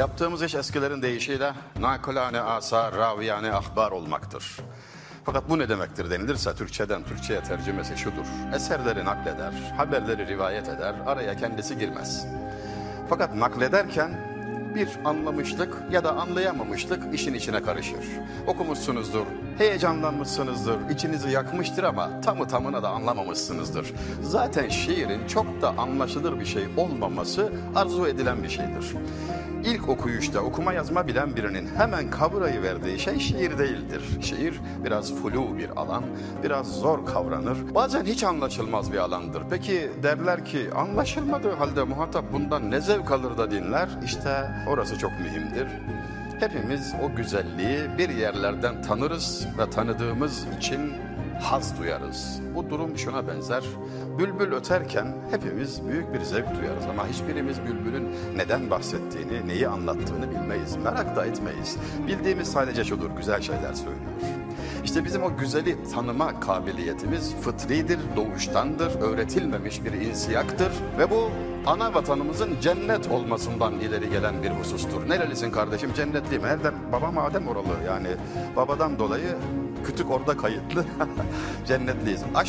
Yaptığımız iş eskilerin deyişiyle nakulane asar, raviyane ahbar olmaktır. Fakat bu ne demektir denilirse Türkçeden Türkçe'ye tercümesi şudur. Eserleri nakleder, haberleri rivayet eder, araya kendisi girmez. Fakat naklederken bir anlamışlık ya da anlayamamışlık işin içine karışır. Okumuşsunuzdur, heyecanlanmışsınızdır, içinizi yakmıştır ama tamı tamına da anlamamışsınızdır. Zaten şiirin çok da anlaşılır bir şey olmaması arzu edilen bir şeydir. İlk okuyuşta okuma yazma bilen birinin hemen kavrayı verdiği şey şiir değildir. Şiir biraz flu bir alan, biraz zor kavranır. Bazen hiç anlaşılmaz bir alandır. Peki derler ki anlaşılmadığı halde muhatap bundan ne zevk alır da dinler? İşte orası çok mühimdir. Hepimiz o güzelliği bir yerlerden tanırız ve tanıdığımız için haz duyarız. Bu durum şuna benzer. Bülbül öterken hepimiz büyük bir zevk duyarız ama hiçbirimiz bülbülün neden bahsettiğini, neyi anlattığını bilmeyiz. Merak da etmeyiz. Bildiğimiz sadece şudur, güzel şeyler söylüyor. İşte bizim o güzeli tanıma kabiliyetimiz fıtridir, doğuştandır, öğretilmemiş bir insiyaktır ve bu ana vatanımızın cennet olmasından ileri gelen bir husustur. Nerelisin kardeşim? Cennetliyim. Nereden? Babam Adem oralı yani babadan dolayı kütük orada kayıtlı. Cennetliyiz. Aşk